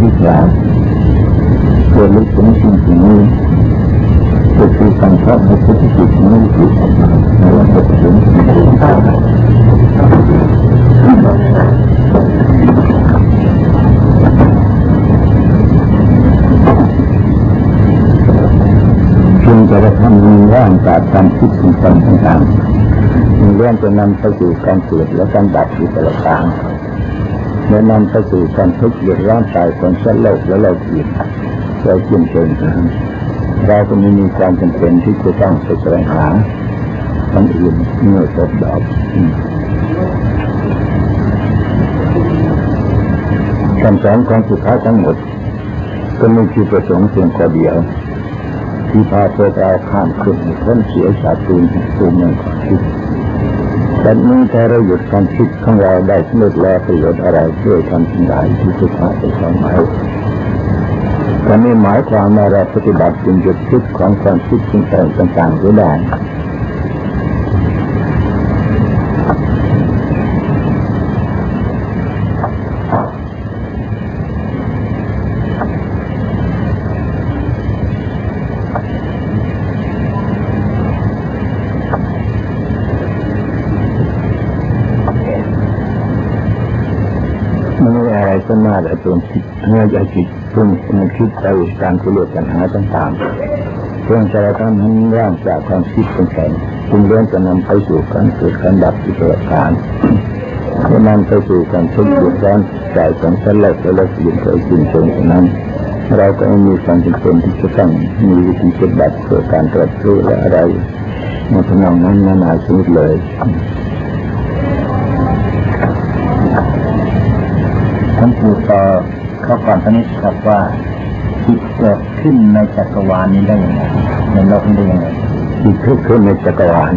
ทีกล่าวเกิดลึกถึงสิ่งที่นี้ก็คือการทอดในพุทธจิตนี้คือในวันเกิดถึงจึงจะทำมีร่างจากการคิดสิ่งต่างๆมีเรื่องจะนำไปสู่การเกิดและการดับอยู่ตลอดกาล และนำไปสู่การทุกข์เดือดร้อนตายคนเส้นโลกและโลกอีกเราจินเชิงเราก็ม่มีความจำเป็นที่จะต้องแสวงหาคนอื่นเมื่อจบดอกคำสอนของสุภาทั้งหมด ก็ไม่คือประสงค์เพียงข้อเดียว ที่พาพวกเราข้ามขึ้นพ้นเสียจากตูนตูนเมืองความคิด แต่นี้ถ้าเราหยุดความคิดของเราได้สำเร็จแล้วประโยชน์อะไรช่วยทำสิ่งใดที่สุภายจะสอนไว้แต่ไม่หมายความว่าเราปฏิบัติจึงหยุดคิดของความคิดสิ่งต่างๆก็ได้มัน ไม่อะไรก็น่าแต่ตัวคิดเมื่อจะคิดซึ่งมันคิดไปการกุเลสปัญหาต่างๆเพื่อจะทำให้ร่างจากความคิดเป็นแข็งจึงเลื่อนจะนำไปสู่การเกิดการดับที่เกิดการเมื่อนำไปสู่การทุกข์เดือดร้อนใจของสลบและละสิ่งเคยจริงตรงนั้น เราก็ม่มีความจำเป็นที่จะต้องมีวิธีปฏิบัติเพื่อการตรัสรู้และอะไรในทำนองนั้นนานาชนิดเลย ท่านปู่ต่อข้อก่อนตอนนี้ครับว่าจิตเกิดขึ้นในจักรวาลนี้ได้ยังไงในโลกนี้ได้ยังไงที่เกิดขึ้นในจักรวาล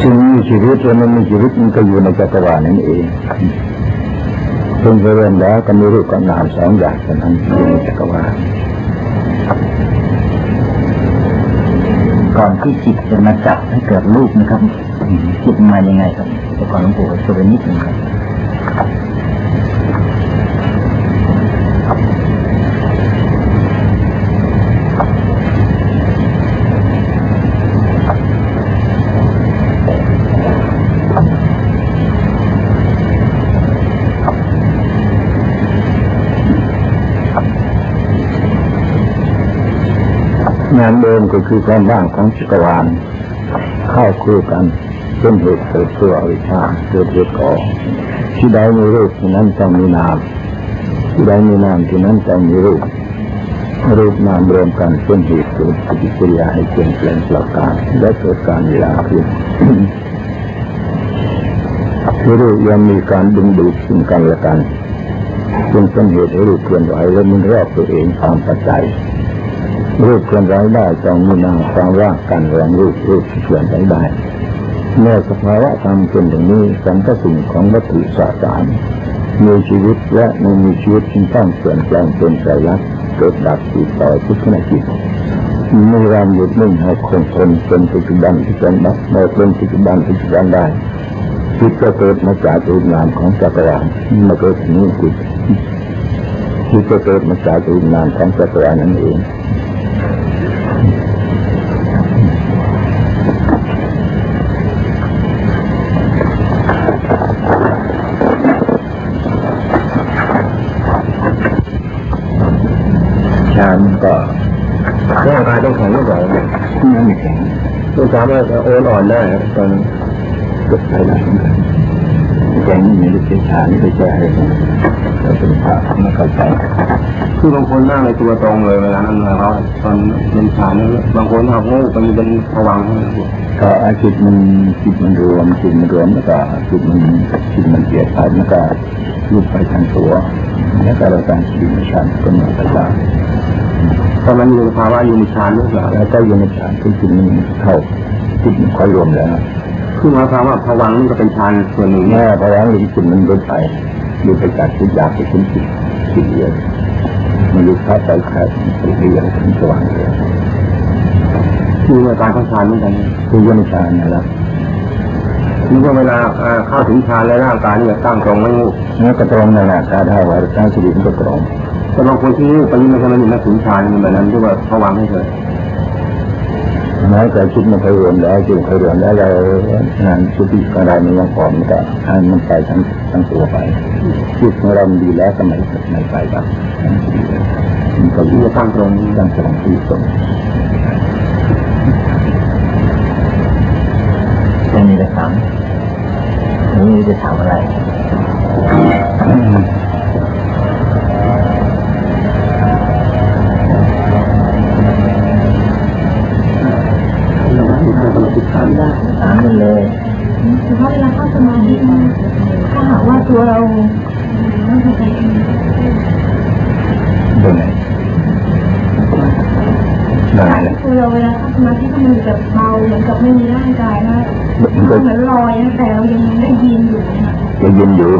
สิ่งมีชีวิตและไม่มีชีวิตมันก็อยู่ในจักรวาลนั่นเองซึ่งเริ่มแล้วก็มีรูปกับนามสองอย่างเท่านั้นอยู่ในจักรวาล ก่อนที่จิตจะมาจับให้เกิดรูปนะครับจิตมายังไงครับแต่ก่อนหลวงปู่ช่วยนิดหนึ่งครับ งานเดิมก็คือความว่างของจักรวาลเข้าคู่กันเป็นเหตุเกิดตัวอวิชชาเกิดเหตุก่อที่ใดมีรูปที่นั้นต้องมีนาม ที่ใดมีนามที่นั้นต้องมีรูป รูปนามรวมกันเป็นเหตุเกิดปฏิกิริยาให้เปลี่ยนแปลงประการและเกิดการเวลาขึ้นคือรูปยังมีการดึงดูดซึ่งกันและกันจึงเป็นเหตุให้รูปเคลื่อนไหวและมันรอบตัวเองตามปัจจัย รูปเคลื่อนไหวได้ต้องมีนามความว่างกันแรงรูปรูปเคลื่อนไหวได้เมื่อสภาวะธรรมเป็นอย่างนี้สัมปสิ่งของวัตถุสสารมีชีวิตและไม่มีชีวิตจึงต้องเปลี่ยนแปลงเป็นสายลักษณ์เกิดดับติดต่อทุกขณะจิตมีรามหยุดนิ่งให้คงทนเป็นปัจจุบันที่เป็นดับเมื่อเป็นปัจจุบันปัจจุบันได้จิตก็เกิดมาจากรูปนามของจักรวาลมาเกิดถึงจิตจิตก็เกิดมาจากรูปนามของจักรวาลนั่นเอง ไม่สามารถโอนอ่อนได้ครับตอนก็ไปได้เหมือนกันแข็งนี่ไม่ได้เสียชาไม่ได้แก้ให้เราเป็นพระไม่เข้าใจคือบางคนนั่งในตัวตรงเลยเวลานั้นเราตอนเป็นฌานนั้นบางคนหักงูไปเป็นผวังก็อาจิตมันจิตมันรวมจิตมันรวมแล้วก็จิตมันจิตมันเกลียดไปแล้วก็รูปไปทางตัวแล้วก็เราการจิตในฌานก็มาไปได้ ตอนนั้นอยู่ในภาวะอยู่ในฌานหรือเปล่าแล้วก็อยู่ในฌานที่จิตมันเข้าจิตมันค่อยรวมแล้วคือหมายความว่าผวังค์นี่ก็เป็นฌานส่วนหนึ่งแม่พอแล้วจิตมันลดไปดูไปจากจิตอยากไปถึงจิตจิตเดียวมันรู้ภาพไปแค่จิตเดียวถึงสว่างเลยคือในการเข้าฌานเหมือนกันคือยังฌานนะครับคือว่าเวลาเข้าถึงฌานแล้วร่างกายนี่จะตั้งตรงไม่งูนี่ก็ตรงนั่นแหละการได้ไว้ตั้งสติมันก็ตรง แต่บางคนที่ไปยิ่งไม่ใช่ไม่มีนักถึงฌานแบบนั้นที่ว่าเขาวางให้เฉยน้อยแต่คิดมันเคยรวมแล้วจึงเคยรวมแล้วเรางานสติของเรามันยังพอมันก็ให้มันไปทั้งทั้งตัวไปคิดของเราดีแล้วทำไมไม่ไปบ้างมันก็ยิ่งตั้งตรงตั้งตรงที่ตรงจะมีจะถามนี่จะถามอะไร ได้ถามมันเลยเฉพาะเวลาเข้าสมาธิถ้าหากว่าตัวเราไม่เป็นไรเป็นไงได้ตัวเราเวลาเข้าสมาธิก็มันแบบเบาเหมือนกับไม่มีร่างกายนะเหมือนลอยนะแต่เรายังได้ยินอยู่นะยังยินอยู่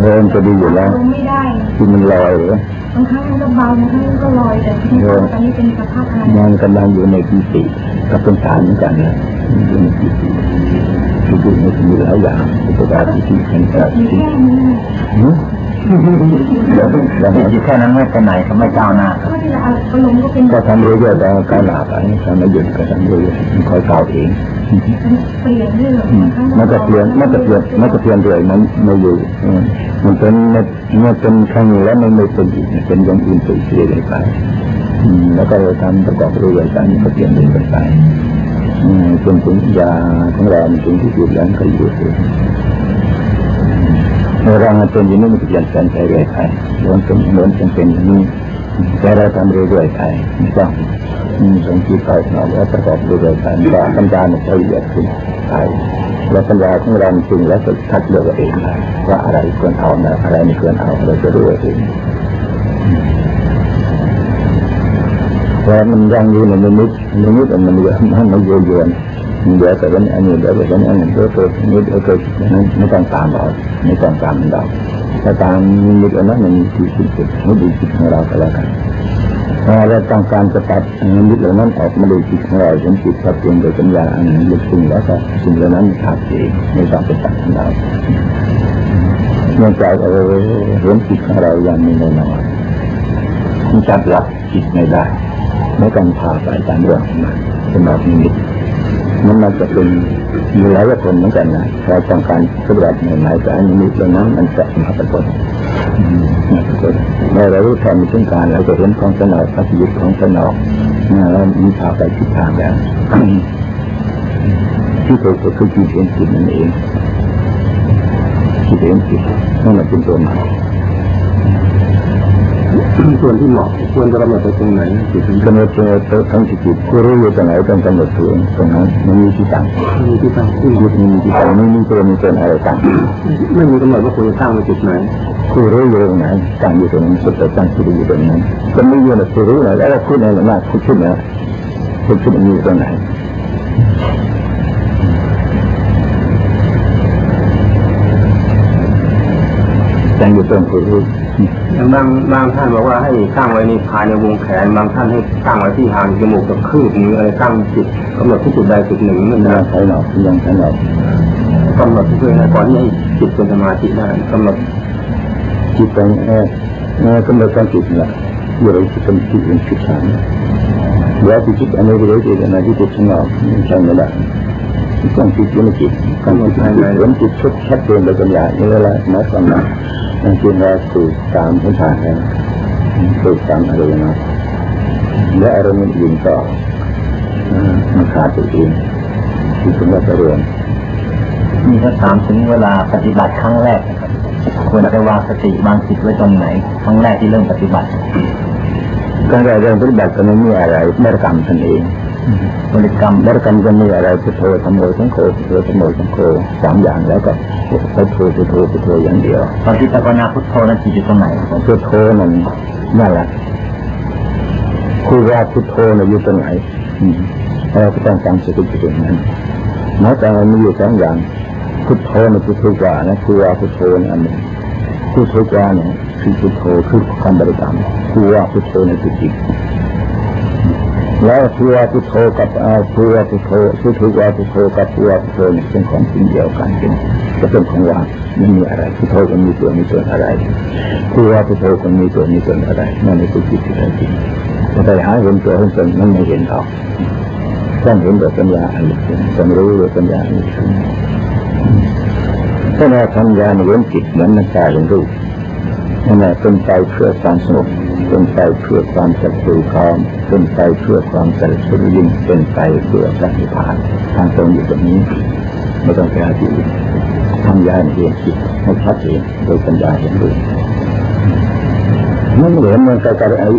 เริ่มจะดีอยู่แล้วไม่ได้ที่มันลอยเหรอบางครั้งมันก็เบาบางครั้งมันก็ลอยแต่ที่ตอนนี้เป็นสภาพอะไรมันกำลังอยู่ในปีติ กับเป็นสารเหมือนกันนะอยู่ในปีติปีติมันมีหลายอย่างอุปการปีติเป็นการปีติแล้วอยู่แค่นั้นไม่ไปไหนก็ไม่ก้าวหน้าก็ทำเรื่อยๆแต่ก้าวหน้าไปทำไม่หยุดก็ทำเรื่อยๆมันคอยก้าวเองมันจะเปลี่ยนมันจะเปลี่ยนมันจะเปลี่ยนเลยมันไม่อยู่มันเป็นมันเป็นครั้งแล้วมันไม่เป็นอีกเป็นอย่างอื่นไปเรื่อยๆไป แล้วก็เราทำประกอบเรื่อยๆไปมันก็เปลี่ยนเรื่อยๆไปจนถึงยาของเราถึงที่สุดแล้วก็อยู่เองเราเป็นอย่างนี้มันจะเปลี่ยนแปลงไปเรื่อยไปล้วนเป็นล้วนเป็นเป็นอย่างนี้แต่เราทำเรื่อยๆไปไม่ต้องสงคิดไปเราแล้วประกอบเรื่อยๆไปก็ปัญญามันจะละเอียดขึ้นไปแล้วปัญญาของเราจริงแล้วจะคัดเลือกเองว่าอะไรควรเอาอะไรไม่ควรเอาเราจะรู้เอง แล้วมันยังอยู่ในนิมิตนิมิตมันเยอะมันมันเยอะเยอะเดี๋ยวแต่วันอันนี้เดี๋ยวแต่วันอันนี้เดี๋ยวเกิดนิดเดี๋ยวเกิดนั้นไม่ต้องตามเราไม่ต้องตามมันเราถ้าตามนิดอันนั้นมันมีที่สุดไม่ดีจิตของเราก็แล้วกันถ้าเราต้องการจะตัดนิดเหล่านั้นออกมาดูจิตของเราจนจิตชัดเจนโดยปัญญาอันลึกซึ้งแล้วก็สิ่งเหล่านั้นขาดเองไม่ต้องไปตัดของเราเนื่องจากเราเห็นจิตของเราอย่างมีแน่นอนจับหลักจิตไม่ได้ ไม่ต้องพาไปตามเรื่องมันเป็นแบนี้มันมาจะเป็นมีหลายคนเหมือนกันนะเราต้องการปฏิบัติใหม่ๆแต่อันนี้ตรงนั้นมันจะมาปรากฏมาปรากฏเมื่อเรารู้แทนมีต้งการเราจะเห็นของสนองปัจจุบันของสนองนะแล้วมีพาไปทิศทางแล้วที่ถูกก็คือจิตเองจิตนั่นเองจิตเองจิตนั่นแหละเป็นตัวมายส่วนที่เหมาะ ควรจะกำหนดไปตรงไหนจุดกำหนดตัวทั้งจิตผู้รู้อยู่ตรงไหนต้องกำหนดตัวตรงนั้นไม่มีที่ตั้งมีที่ตั้งที่ยึดมีที่ตั้งไม่มีตัวมีตนอะไรตั้งไม่มีกำหนดว่าควรจะตั้งไว้จุดไหนผู้รู้อยู่ตรงไหนตั้งอยู่ตรงนั้นสุดแต่ตั้งที่อยู่ตรงนั้นจะไม่อยู่ในผู้รู้ไหนแล้วคุณอะไรมากคุณคิดนะคุณคิดมีตรงไหนตั้งอยู่ตรงผู้รู้ บางบางท่านบอกว่าให้ตั้งไว้ในภายในวงแขน บางท่านให้ตั้งไว้ที่หางจมูกกับคืบนี้อะไรตั้งจิตกำหนดที่จุดใดจุดหนึ่งนั่นนะใช่หรอกยังใช่หรอกำหนดเพื่อให้ก่อนที่จิตเป็นสมาธิได้กำหนดจิตเป็นเออกำหนดการจิตนะอยู่ในจิตเป็นจิตเป็นจิตฐานเดี๋ยวจิตอันนี้เรียกว่านาที่จิตสงบใช่ไหมล่ะ ต้องจิตอยู่ในจิตการจิตภายในเห็นจิตชัดชัดเจนโดยปัญญานี่แหละหมายความว่าจริงๆแล้วสูตรสามพื้นฐานแล้วสูตรสามอะไรนะและอารมณ์อื่นต่อมันขาดตัวเองที่ถึงว่าจะเรียนมีคำถามถึงเวลาปฏิบัติครั้งแรกควรจะวางสติวางจิตไว้ตรงไหน ครั้งแรกที่เริ่มปฏิบัติครั้งแรกเริ่มปฏิบัติก็ไม่มีอะไรไม่กรรมตนเอง บริกรรมบริกรรมจะมีอะไรพุทโธสมโภสังโฆพุทโธสมโภสังโฆสามอย่างแล้วก็พุทโธพุทโธพุทโธอย่างเดียวตอนที่ตะกนาพุทโธนั้นจิตอยู่ตรงไหนพุทโธนั้นนั่นแหละคือว่าพุทโธนั้นอยู่ตรงไหนเราก็ต้องจำสติจุดนั้นหมายแต่มันมีอยู่สองอย่างพุทโธนี่คือทุกว่านะคือว่าพุทโธนี่อันหนึ่งพุทโธว่าเนี่ยคือพุทโธคือคำบริกรรมคือว่าพุทโธนี่คือจิต แล้วเพื่อพุทโธกับเอาเพื่อพุทโธพุทโธว่าพุทโธกับเพื่อพุทโธเป็นของจริงเดียวกันเป็นจะเป็นของว่างไม่มีอะไรพุทโธก็มีตัวมีตนอะไรเพื่อพุทโธก็มีตัวมีตนอะไรนั่นคือจิตที่แท้จริงจะไปหาเห็นตัวเห็นตนมันไม่เห็นหรอกต้องเห็นโดยปัญญาอันนี้ต้องรู้โดยปัญญาอันนี้ถ้าเราทำยาเห็นจิตเหมือนมันตายเป็นรูปนั่นแหละเป็นไปเพื่อความสงบ เป็นไปเพื่อความสัตย์สื่อความเป็นไปเพื่อความสัตย์สื่อยิ่งเป็นไปเพื่อพระนิพพานทางตรงอยู่ตรงนี้ไม่ต้องไปหาที่อื่นทำยาเห็นจิตให้ชัดเจนโดยปัญญาเห็นด้วยมันเห็นมันก็จะไอ้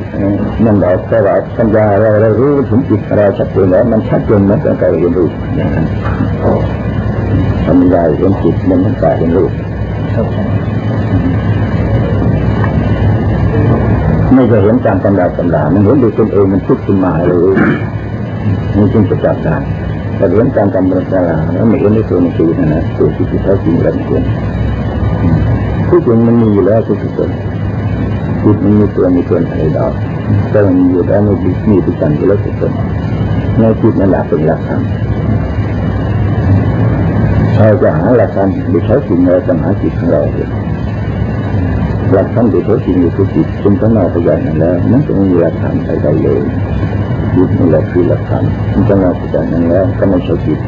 นั่นแหละแต่ว่าปัญญาเราเรารู้ถึงจิตเราชัดเจนแล้วมันชัดเจนมันก็จะเห็นรูปอย่างนั้ปัญญาเห็นจิตมันต้องก็เห็นรูป ไม่จะเห็นตามตำราตำรามันเห็นด้วยตนเองมันพุดขึ้นมาเลยนี่จึงจะจับได้แต่เห็นตามตำราตำราแล้วไม่เห็นในตัวหนังสือนะตัวที่แท้จริงแล้วเห็นที่จริงมันมีอยู่แล้วทุกคนจิตมันมีตัวมีตนอะไรดอกแต่มันมีอยู่แล้วไม่มีมีทุกคนอยู่แล้วทุกคนในจิตนั่นแหละเป็นหลักธรรมเราจะหาหลักธรรมโดยใช้สิ่งใดจะหาจิตของเราเอง หลักธรรมที่เขาจริงอยู่คือจิตจึงต้องมาตัวอย่างนั้นแล้วนั่นจะไม่มีหลักธรรมใดๆเลยจิตนี่แหละคือหลักธรรมมันจะมาตัวอย่างนั้นแล้วก็ไม่ใช่จิต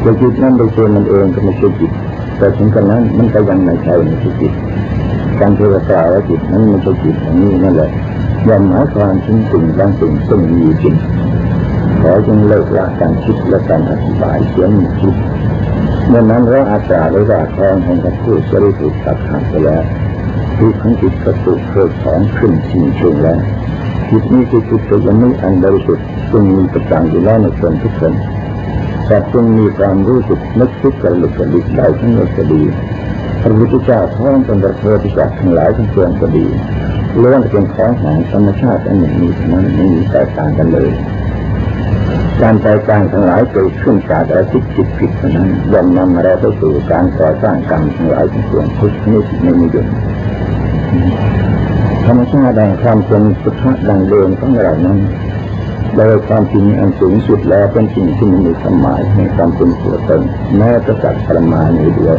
แต่จิตนั้นโดยตัวมันเองก็ไม่ใช่จิตแต่ถึงกระนั้นมันก็ยังไม่ใช่ไม่ใช่จิตการเทวดาว่าจิตนั้นไม่ใช่จิตอันนี้นั่นแหละย่อมหมายความถึงสิ่งบางสิ่งซึ่งมีจริงขอจึงเลิกละการคิดและการอธิบายเสียงคิดเมื่อนั้นเราอาจารย์ได้ว่าแทงแห่งกระพู้สริสุทธิ์ตัดขาดไปแล้ว ที่ของจิตกระตุกเกิดของขึ้นชิงชงแล้วจิตนี้คือจิตยังไม่อันบริสุทธิ์ซึ่งมีประจำอยู่แล้วในคนทุกคนแต่จึงมีความรู้สึกนึกคิดกระลุกกระดิกได้ทั้งหมดก็ดีพระพุทธเจ้าพร้อมกันกับพระพุทธเจ้าทั้งหลายทั้งปวงก็ดีล้วนเป็นของแห่งธรรมชาติอันหนึ่งนี้นั้นไม่มีแตกต่างกันเลย การแตกต่างทั้งหลายเกิดขึ้นจากอาทิตย์จิตผิดนั้นย่อมนำเราได้ไปสู่การก่อสร้างกรรมทั้งหลายทั้งปวงทุกชนิดในนิยม ธรรมชาติแห่งความเป็นสุภาพดังเดิมของเรานั้นโดยความจริงอันสูงสุดแล้วเป็นสิ่งที่มีสมัยในความเป็นตัวตนแม้จะจัดประมาณนี้เดียว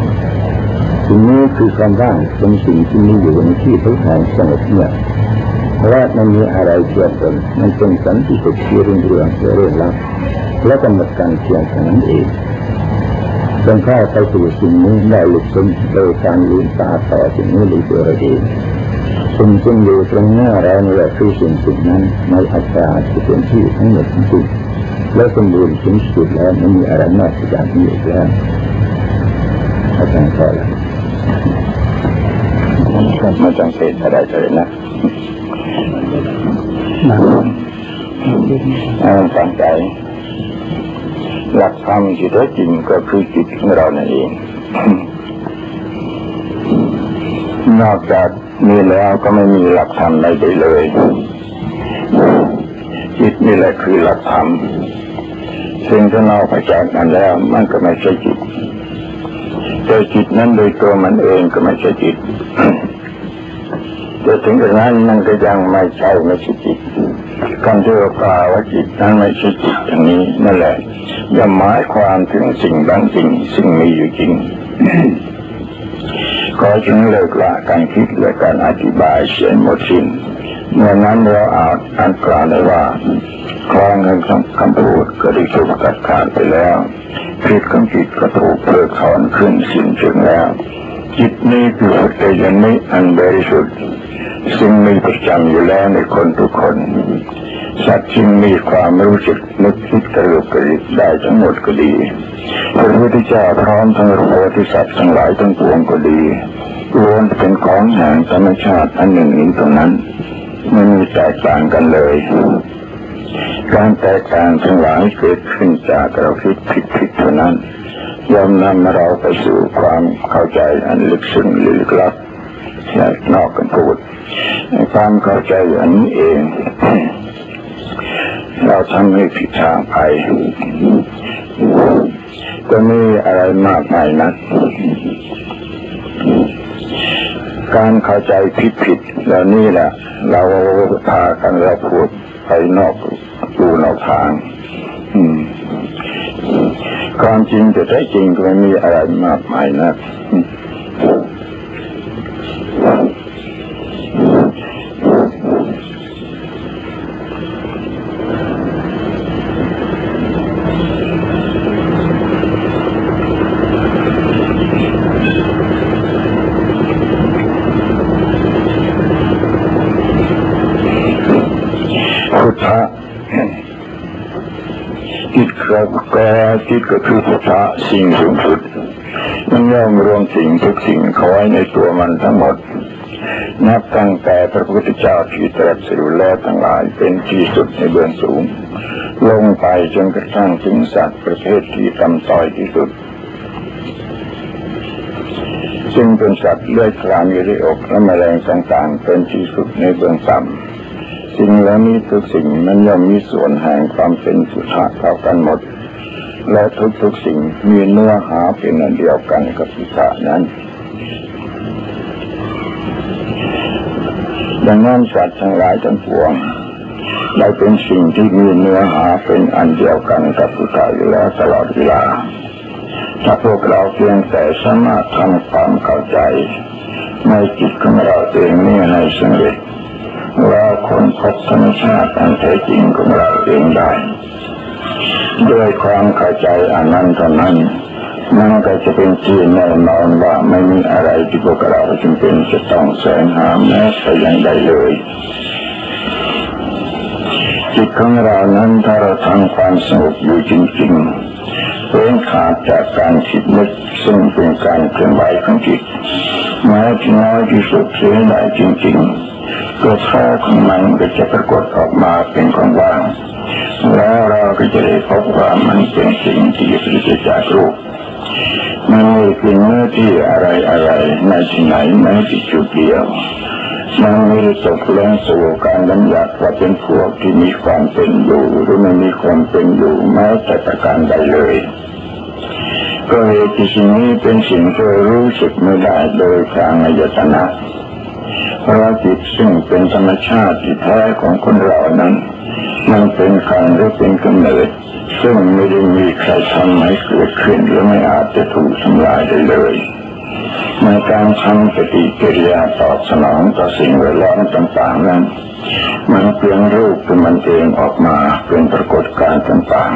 สิ่งนี้คือความว่างเป็นสิ่งที่มีอยู่ในที่ทุกแห่งสงบเงียบเพราะว่ามันมีอะไรเกี่ยวกันมันเป็นสันติสุขที่เรื่องเรื่องเรื่องลับและกำหนดการเพียงแค่นั้นเอง จนเข้าไปสู่สิ่งนี้ได้หลุดพ้นโดยการลืมตาต่อสิ่งนี้หรือตัวเองสิ่งซึ่งอยู่ตรงหน้าเรานี่แหละคือสิ่งสิ่งนั้นในอัตราที่เป็นที่ทั้งหมดทั้งสิ้นและสมบูรณ์ถึงสุดแล้วไม่มีอะไรนอกจากนี้อีกแล้วอาจารย์ก็แล้วมาจังเกตอะไรเลยนะเอาตั้งใจ หลักธรรมที่แท้จริงก็คือจิตของเรานั่นเอง นอกจากมีแล้วก็ไม่มีหลักธรรมใดเลย จิตนี่แหละคือหลักธรรมซึ่งถ้านอกจากนั้นแล้วมันก็ไม่ใช่จิตแต่จิตนั้นโดยตัวมันเองก็ไม่ใช่จิตแต่ถึงกระนั้นมันก็ยังไม่ใช่ไม่ใช่จิต คำที่เรากล่าวว่าจิตนั้นไม่ใช่จิตอย่างนี้นั่นแหละย่อมหมายความถึงสิ่งบางสิ่งซึ่งมีอยู่จริงก็จึงเลิกละการคิดและการอธิบายเสียหมดสิ้นเมื่อนั้นเราอาจอันกล่าวได้ว่าคลองแห่งคำพูดก็ได้ถูกตัดขาดไปแล้วผิดของจิตก็ถูกเพิกถอนขึ้นสิ้นเชิงแล้ว จิตนี้คือสุดยังไม่อันบริสุทธิ์ซึ่งมีประจำอยู่แล้วในคนทุกคนสัตว์จึงมีความรู้สึกนึกคิดกระลุกกระดิกได้ทั้งหมดก็ดี พระพุทธเจ้าพร้อมทั้งโพธิสัตว์ทั้งหลายทั้งปวงก็ดีล้วนเป็นของแห่งธรรมชาติอันหนึ่งนี้ตรงนั้นไม่มีแตกต่างกันเลย การแตกต่างทั้งหลายเกิดขึ้นจากเราคิดผิดผิดเท่านั้น ย่อมนำเราไปสู่ความเข้าใจอันลึกซึ้งลึกลับนอกกันพูดความเข้าใจอันนี้เอง เราทำให้ผิดทางไปก็มีอะไรมากมายนัก การเข้าใจผิดผิดแล้วนี่แหละเราพากันเราพูดไปนอกปูนอกทาง อืม ความจริงแต่แท้จริงก็ไม่มีอะไรมากมายนะ ก็จิตก็คือพุทธะสิ่งสูงสุด มันย่อมรวมสิ่งทุกสิ่งเขาไว้ในตัวมันทั้งหมด นับตั้งแต่พระพุทธเจ้าที่ตรัสรู้แล้วทั้งหลายเป็นที่สุดในเบื้องสูง ลงไปจนกระทั่งถึงสัตว์ประเภทที่ต่ำต้อยที่สุดซึ่งเป็นสัตว์เลื้อยคลานอยู่ในอกและแมลงต่างๆเป็นที่สุดในเบื้องต่ำสิ่งเหล่านี้ทุกสิ่งมันย่อมมีส่วนแห่งความเป็นสุทธะเท่ากันหมด และทุกๆสิ่งมีเนื้อหาเป็นอันเดียวกันกับพิธานั้นดังนั้นสัตว์ทั้งหลายทั้งปวงได้เป็นสิ่งที่มีเนื้อหาเป็นอันเดียวกันกับพุทธะอยู่แล้วตลอดเวลา ถ้าพวกเราเพียงแต่สามารถทำความเข้าใจ ในจิตของเราเองนี่ในสำเร็จว่าคนพบธรรมชาติอันแท้จริงของเราเองได้ ด้วยความเข้าใจอันนั้นเท่านั้นมันก็จะเป็นที่แน่นอนว่าไม่มีอะไรที่พวกเราจำเป็นจะต้องแสงหาแม้แต่อย่างใดเลยจิตของเรานั้นถ้าเราทำความสงบอยู่จริงๆเว้นขาดจากการคิดนึกซึ่งเป็นการเคลื่อนไหวของจิตแม้ที่น้อยที่สุดเสียได้จริงๆก็แท้ของมันก็จะปรากฏออกมาเป็นของว่าง แล้วเราก็จะได้พบว่ามันเป็นสิ่งที่ปริศจากรูปมันไม่เป็นเนื้อที่อะไรอะไรในที่ไหนในที่จุดเดียวมันไม่ได้ตกลงสู่การบัญญัติว่าเป็นพวกที่มีความเป็นอยู่หรือไม่มีความเป็นอยู่แม้แต่ประการใดเลยก็เหตุที่สิ่งนี้เป็นสิ่งที่รู้สึกไม่ได้โดยทางอายตนะ เพราะจิตซึ่งเป็นธรรมชาติที่แท้ของคนเรานั้น มันเป็นขันหรือเป็นกำเนิด ซึ่งไม่ได้มีใครทำให้เกิดขึ้นและไม่อาจจะถูกทำลายได้เลยในการทำปฏิกิริยาตอบสนองต่อสิ่งแวดล้อมต่างๆนั้น มันเปลี่ยนรูปเป็นมันเองออกมาเป็นปรากฏการณ์ต่าง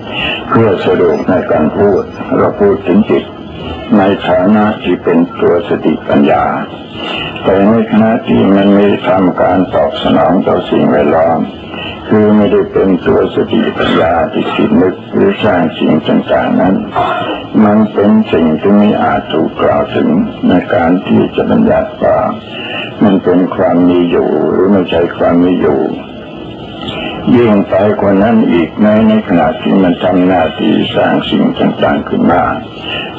ๆ เพื่อสะดวกในการพูดเราพูดถึงจิต ในฐานะที่เป็นตัวสติปัญญา แต่ในขณะที่มันไม่ทำการตอบสนองต่อสิ่งแวดล้อม คือไม่ได้เป็นตัวสติปัญญาที่คิดนึกหรือสร้างสิ่งต่างๆนั้น มันเป็นสิ่งที่ไม่อาจถูกกล่าวถึงในการที่จะบัญญัติว่ามันเป็นความมีอยู่หรือไม่ใช่ความมีอยู่ ยิ่งไปกว่านั้นอีกในในขณะที่มันทำหน้าที่สร้างสิ่งต่างๆขึ้นมา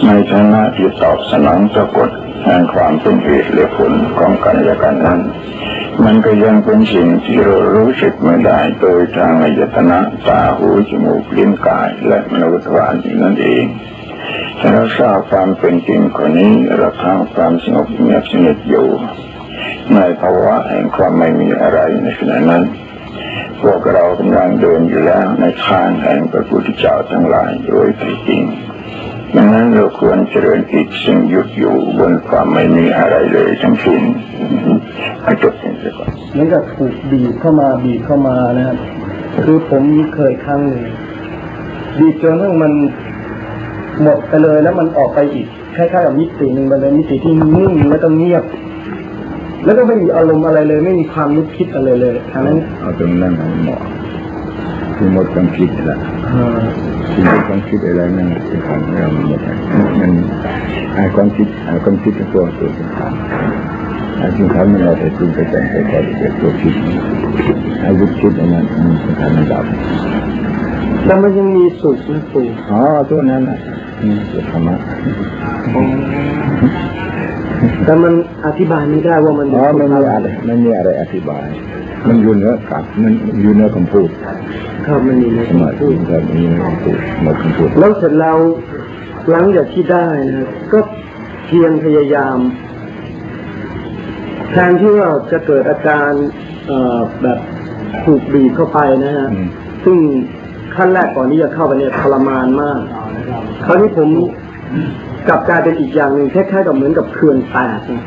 ในฐานะที่ตอบสนองปรากฏแห่งความเป็นเหตุและผลของกันและกันนั้น มันก็ยังเป็นสิ่งที่เรารู้สึกไม่ได้โดยทางอายตนะตาหูจมูกลิ้นกายและมโนทวารนั่นเองถ้าเราทราบความเป็นจริงคนนี้เราทำความสงบเงียบสงบอยู่ในภาวะแห่งความไม่มีอะไรในขณะนั้น พวกเรากำลังเดินอยู่แล้วในทางแห่งพระพุทธเจ้าทั้งหลายโดยจริงดังนั้นเราควรเจริญจิตซึ่งหยุดอยู่บนความไม่มีอะไรเลยทั้งสิ้นให้จบเพียงแค่ก่อนเหมือนกับถูกบีบเข้ามาบีบเข้ามานะครับคือผมเคยครั้งหนึ่งบีบจนทั้งมันหมดไปเลยแล้วมันออกไปอีกคล้ายๆกับมิติหนึ่งมันเป็นมิติที่นิ่งแล้วก็เงียบ แล้วก็ไม่มีอารมณ์อะไรเลย ไม่มีความนึกคิดอะไรเลยทางนั้นเอาตรงนั้นเหมาะคือหมดความคิดแล้วสิ่งที่ความคิดอะไรนั่นเป็นของเราหมดมันไอ้ความคิดไอ้ความคิดตัวตัวสำคัญไอ้สิ่งที่เราจะปรุงไปแต่งไปแต่เกิดตัวคิดไอ้วิคิดอันนั้นมันสำคัญมันดับ แต่มันยังมีสุขนะปู่อ๋อตัวนั้นอะสุธรรมะแต่มันอธิบายไม่ได้ว่ามันอ๋อไม่มีอะไรไม่มีอะไรอธิบาย มันอยู่เนื้อกับมันอยู่เนื้อคำพูดครับมันมีในคำพูดครับมีในคำพูดหมดคำพูดแล้วเสร็จแล้วหลังจากที่ได้นะก็เพียงพยายามแทนที่ว่าจะเกิดอาการแบบถูกบีบเข้าไปนะฮะซึ่ง ขั้นแรกก่อนที่จะเข้าไปเนี่ยทรมานมาก คราวนี้ผมกลับกลายเป็นอีกอย่างหนึ่งคล้ายๆกับเหมือนกับเขื่อนแตกนะ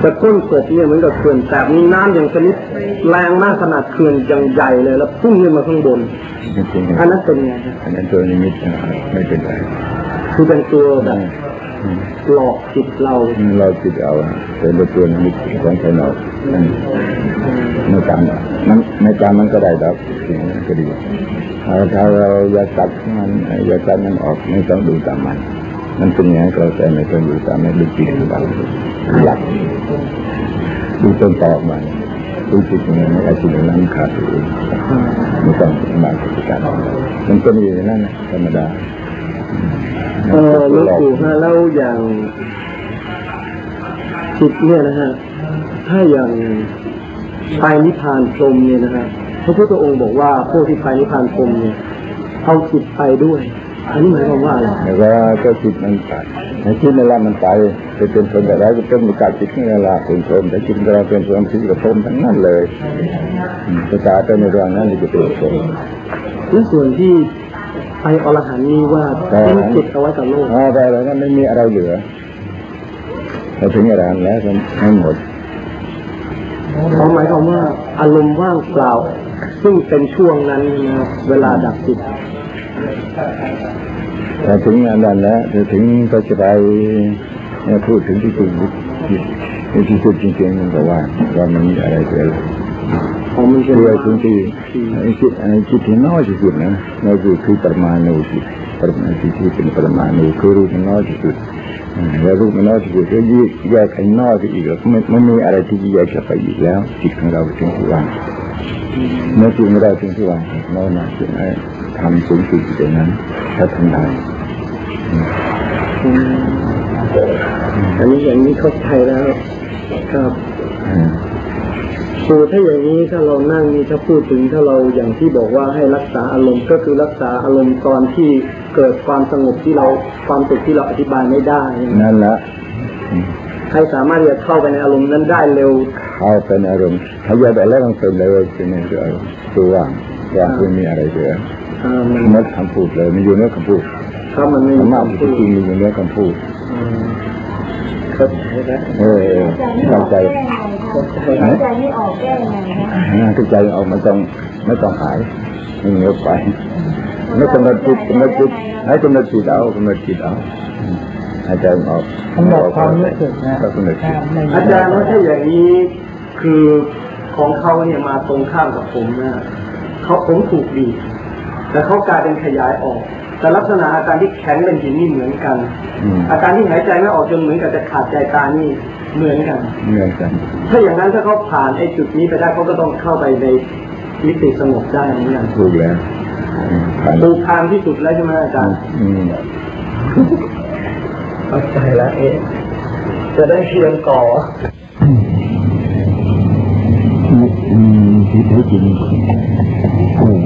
แต่ก้นกบเนี่ยเหมือนกับเขื่อนแตกมีน้ำอย่างชนิดแรงมากขนาดเขื่อนอย่างใหญ่เลย แล้วพุ่งขึ้นมาข้างบนอันนั้นเป็นไงครับอันนั้นตัวนิมิตไม่เป็นไรคือเป็นตัวแบบ หลอกจิตเราเราจิตเอาเป็นตัวนิมิตของภายนอกในการมันในการมันก็ได้ดอกสิ่งนั้นก็ดีถ้าเราอยากตัดมันอยากตัดมันออกไม่ต้องดูตามมันมันเป็นอย่างไรก็แต่ไม่ต้องดูตามมันดูจิตของเราหลักดูต้นตอมันดูจิตของมันไอ้สิ่งนั้นขาดไปเองไม่ต้องมาคิดการมันก็มีอย่างนั้นธรรมดา เออหลวงปู่ฮะแล้วอย่างจิตเนี่ยนะฮะถ้าอย่างไปนิพพานพรหมเนี่ยนะฮะพระพุทธองค์บอกว่าพวกที่ไปนิพพานพรหมเนี่ยเอาจิตไปด้วยอันนี้หมายความว่าอะไรแล้วก็ก็จิตมันไปในจิตในละมันไปจะเป็นคนแต่ละก็เป็นมีการจิตในละเป็นชมแต่จิตเราเป็นส่วนที่กระทมทั้งนั้นเลยจะตายไปในเรื่องนั้นจะเป็นชมและส่วนที่ ไปอรหันต์นี่ว่าทิ้งจิตเอาไว้กับโลกอ๋อไปแล้วนั้นไม่มีอะไรเหลือพอถึงอรหันต์แล้วก็ไม่หมดเขาหมายความว่าอารมณ์ว่างเปล่า ซึ่งเป็นช่วงนั้นนะเวลาดับจิตพอถึงอันนั้นแล้วจะถึงก็จะไปพูดถึงที่สุดที่สุดจริงๆมันก็ว่าว่ามันมีอะไรเหลือพอมัน เป็นเพื่อถึงที่จิตจิตที่น้อยที่สุดนะนั่นคือคือปรมาณูจิตปรมาณูที่เป็นปรมาณูคือรูปน้อยที่สุดแล้วรูปน้อยที่สุดก็แยกแยกให้น้อยไปอีกแล้วไม่ไม่มีอะไรที่แยกจะไปอีกแล้ว จิตของเราถึงที่ว่างเมื่อจิตของเราถึงที่ว่างน้อยนะจึงให้ทำสูงสุดอยู่ตรงนั้นถ้าทำได้อันนี้อย่างนี้เข้าใจแล้วครับ คือถ้าอย่างนี้ถ้าเรานั่งนี่ถ้าพูดถึงถ้าเราอย่างที่บอกว่าให้รักษาอารมณ์ก็คือรักษาอารมณ์ตอนที่เกิดความสงบที่เราความสุขที่เราอธิบายไม่ได้นั่นแหละให้สามารถที่จะเข้าไปในอารมณ์นั้นได้เร็ว เข้าเป็นอารมณ์ถ้าอยากได้แล้วต้องเป็นเลยคือนี่คืออารมณ์ตัวว่างว่างคือมีอะไรเหลืออ่ามันเนื้อคำพูดเลยมีอยู่เนื้อคำพูดถ้ามันไม่ธรมีรมะความที่พูดจริงมีอยู่เนื้อคำพูดอืม เข้าใจแล้วเออเออเข้าใจหายใจไม่ออกแก้ไงคะนะเข้าใจออกมันต้องไม่ต้องหายไม่เงียบไปไม่กำหนดจิตกำหนดจิตให้กำหนดจิตเอากำหนดจิตเอาหายใจออกกำหนดความรู้สึกนะก็กำหนดจิตอาจารย์ว่าถ้าอย่างนี้คือของเขาเนี่ยมาตรงข้ามกับผมนะเขาผมถูกบีบแต่เขากลายเป็นขยายออก แต่ลักษณะอาการที่แข็งเป็นหินนี่เหมือนกันอืมอาการที่หายใจไม่ออกจนเหมือนกับจะขาดใจตายนี่เหมือนกัน เหมือนกัน ถ้าอย่างนั้นถ้าเขาผ่านไอ้จุดนี้ไปได้เขาก็ต้องเข้าไปในมิติสงบได้เหมือนกันถูกแล้วอืมผ่านถูกทางที่สุดแล้วใช่ไหมอาจารย์อืมเข้าใจแล้วเอ๊ะจะได้เพียงก่ออืมที่แท้จริงเออ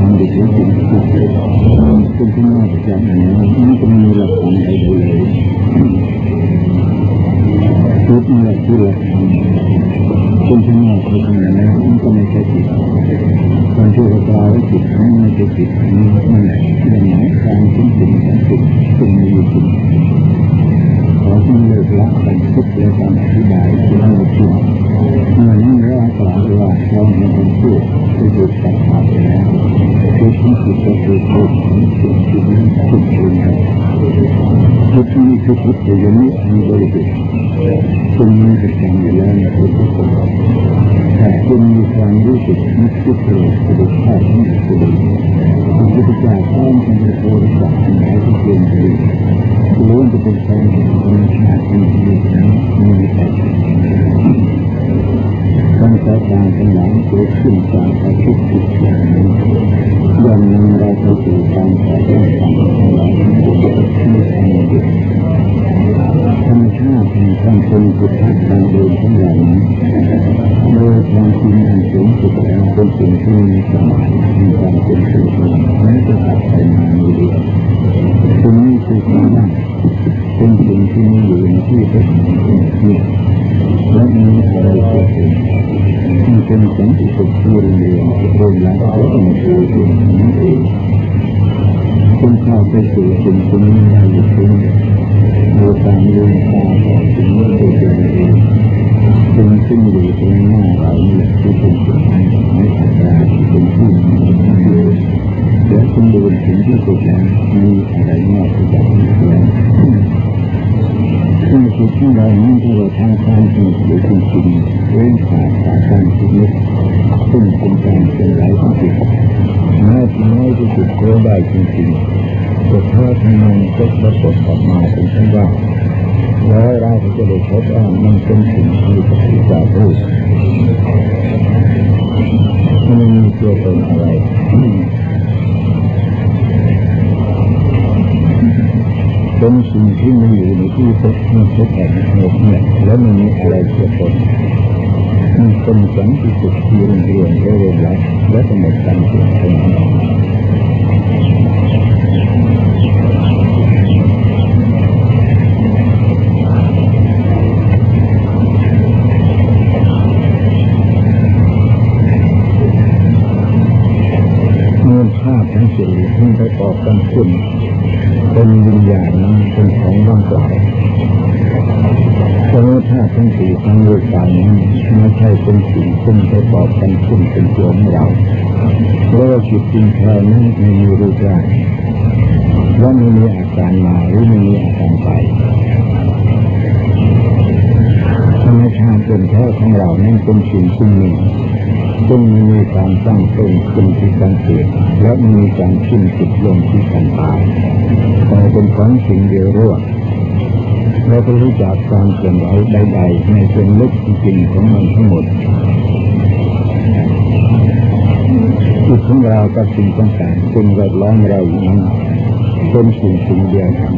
คือจิตหลักความดีที่จริงคือจิตเป็นที่น่าจะจำนะนี่จะมีหลักฐานใดเลยจิตนี่แหละคือหลักฐานเป็นที่น่าจะจำนมันก็ไม่ใช่จิตตอนที่เรากล่าวว่าจิตนั้นไม่ใช่จิตนี่นั่นแหละที่หมายความถึงสิ่งของจิตซึ่งมีอยู่จริง เลิกละการคิดและการอธิบายที่ไม่จริงเมื่อนั้นเรากล่าวว่าเราไม่เป็นผู้ที่ถูกตัดขาดไปแล้วคือที่จิตก็คือผู้ที่สิ่งที่นั้นถูกเองครับจิตนี้คือจิตที่ยังไม่มีบริสุทธิ์ซึ่งมีประจำอยู่แล้วในทุกคนแต่คุณมีความรู้สึกนึกคิดเลยสุดท้ายทั้งสุดพระพุทธเจ้าพร้อมทั้งพระโพธิสัตว์ทั้งหลายที่เป็นไปล้วนจะเป็นความเห็นธรรมชาติที่มีนั้นมีแต่การสร้างทั้งหลายเกิดขึ้นจากความคิดผิดอย่างนี้ย่อมนำเราไปสู่การต่อต้านความทั้งหลายที่เป็นที่ทำเด็ธรรมชาติแห่งความเป็นพุทธะการเดินทั้งหลายโดยความจริงอันสูงสุดแล้วเป็นสิ่งที่มีสมัยมีความเป็นสิ่งที่แม้จะตัดไปมาในเดียวตรงนี้คือความ ว่าเป็นสิ่งที่มีอยู่ในที่เป็นสิ่งที่และมีอะไรเกิดขึ้นที่เป็นสิ่งสันติสุขที่เรียนเรียนเรียนแล้วก็ต้องสู่สิ่งนี้เองคุณเข้าไปสู่สิ่งนี้ได้อยู่ที่ดูตามลืมตาต่องสิ่งนี้ไปเองสิ่งที่อยู่ตรงหน้าเราเนี่ยที่เป็นสิ่งที่ไม่อัตราที่เป็นที่มีและคุณดูสิ่งที่สุดแล้วมีอะไรนอกจากนี้แล้ว ซึ่งสิ่งที่เราไม่ได้ทางความจริงหรือจริงเรื่องขาดขาดการคิดนึกซึ่งเป็นการเป็นไรที่สุดแม้ที่น้อยที่สุดก็ได้จริงๆแต่ถ้าทำไมก็ปรากฏออกมาเป็นเช่นว่าแล้วเราจะได้พบว่ามันเป็นสิ่งที่ปฏิบัติรูปมันมีตัวตนอะไร เป็นสิ่งที่มีอยู่ในที่พบมันพบแห่งเหตุเนี่ยแล้วมันมีอะไรตัวตนมันเป็นสันติสุขที่รุ่งเรืองเรื่อยๆแล้วและสมบการเปลี่ยนแปลงเมื่อภาพทั้งสี่ที่ประกอบกันขึ้น เป็นวิญญาณนั้นเป็นของว่างเปล่าเพราะธาทั้งสี่ทั้งรูปกายนั้นไม่ใช่เป็นสิ่งซึ่งประกอบกันขึ้นเป็นตัวของเราเพราะว่าจิตจริงแท้นั้นไม่มีรูปร่างและไม่มีอาการมาหรือไม่มีอาการไปธรรมชาติเป็นแท้ของเรานั้นเป็นสิ่งซึ่งหนึ่ง ซึ่งมีการตั้งต้นขึ้นที่การเกิดและมีการขึ้นจุดลงที่การตายแต่เป็นของสิ่งเดียวรวดเราก็รู้จักความเคลื่อนไหวใดๆในเชิงลึกจริงของมันทั้งหมดจิตของเรากับสิ่งต่างๆซึ่งแวดล้อมเราอยู่นั้นเป็นสิ่งสิ่งเดียวกัน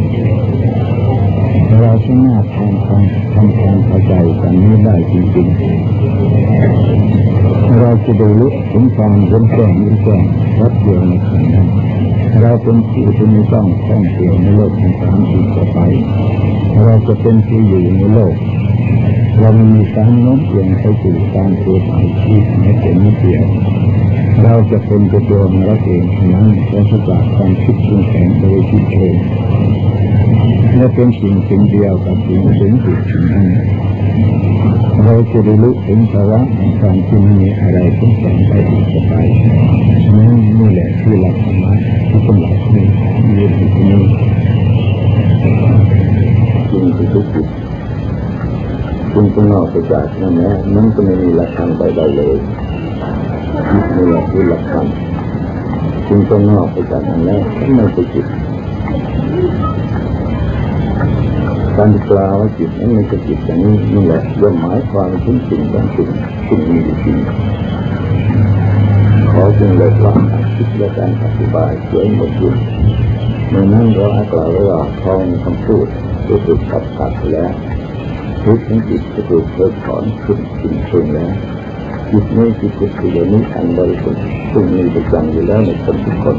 เราสามารถทำความทำความเข้าใจกันนี้ได้จริงๆ เราจะได้รู้ถึงความเห็นแจ้งรู้แจ้งรับเดียวในสิ่งนั้นเราเป็นผู้ที่ไม่ต้องท่องเที่ยวในโลกของสามอีกต่อไป เราจะเป็นผู้อยู่ในโลก เรามีการโน้มเอียงไปสู่การตัวไปที่ไม่เป็นนิเดียว เราจะเป็นตัวของเราเองนั้นเราจะจากความคิดปรุงแต่งโดยคิดเองและเป็นสิ่งสิ่งเดียวกับสิ่งสิ่งสุดนั้นเราจะได้รู้ถึงภาวะแห่งความที่ไม่มีอะไรต้องแต่งไปอีกต่อไปนั่นนี่แหละคือหลักธรรมะที่ต้องหลักนี้เรียนที่นี้จริงที่ทุกข์จริงก็นอกจากนั้นนะมันก็ไม่มีหลักธรรมใดเลย นี่แหละคือหลักธรรมจริงก็นอกไปจากนั้นแล้วไม่ไปจิตการกล่าวว่าจิตนั้นไม่ใช่จิตอย่างนี้นี่แหละย่อมหมายความถึงสิ่งบางสิ่งสิ่งมีอยู่จริงขอจึงเลยว่าคิดและการอธิบายเสียหมดอยู่ในนั้นเราอาจกล่าวว่าทองคำพูดได้ถูกตัดขาดแล้วทุกทั้งจิตจะถูกเพิกถอนขึ้นจริงจริงแล้ว จิตนี้จิตจิตเดี๋ยวนี้อันบริสุทธิ์ซึ่งมีประจำอยู่แล้วในคนทุกคน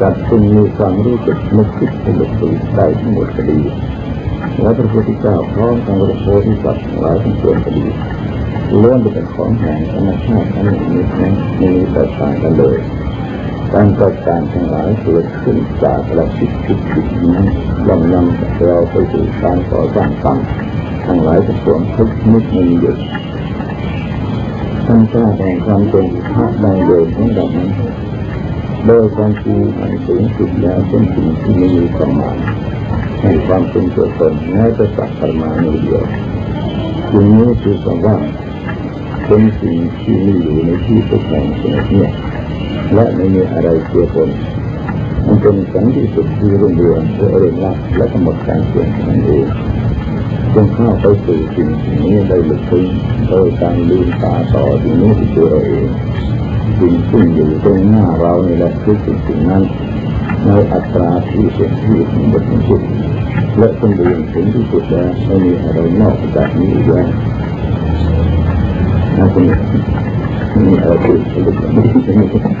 จัดซึ่งมีความรู้สึกนึกคิดเป็นหลักสูตรได้ทั้งหมดคดีและพระพุทธเจ้าพร้อมทั้งพระโพธิสัตว์หลายทั้งปวงคดีล้วนเป็นของแห่งธรรมชาติทั้งนี้นั้นมีแตกต่างกันเลยการประการทั้งหลายเกิดขึ้นจากเราคิดคิดคิดนั้นย่อมนำเราไปสู่การก่อสร้างกรรมทั้งหลายทั้งปวงทุกนิดไม่มีหยุด ท่านกล้าแห่งความเป็นพระดังเดิมของเรานั้นโดยความจริงอันสูงสุดแล้วเป็นสิ่งที่ไม่มีความหมายในความเป็นตัวตนแม้แต่สักประมาณเดียวสิ่งนี้คือคำว่าเป็นสิ่งที่มีอยู่ในที่ทุกแห่งสงบเงียบและไม่มีอะไรเกี่ยวปนมันเป็นสันติสุขที่รุ่งเรืองเพื่อเรื่องละและกำหนดการเปลี่ยนแปลงเอง จึงเข้าไปสู่สิ่งนี้ได้ลึกซึ้งโดยการลืมตาต่อสิ่งนี้ที่ตัวเราเองสิ่งซึ่งอยู่ตรงหน้าเรานี่แหละคือสิ่งสิ่งนั้นในอัตราที่เป็นที่ถึงบทสุดและสมบูรณ์ถึงที่สุดแล้วไม่มีอะไรนอกจากนี้อีกแล้วนะคุณมีอะไรที่จะเป็นที่จ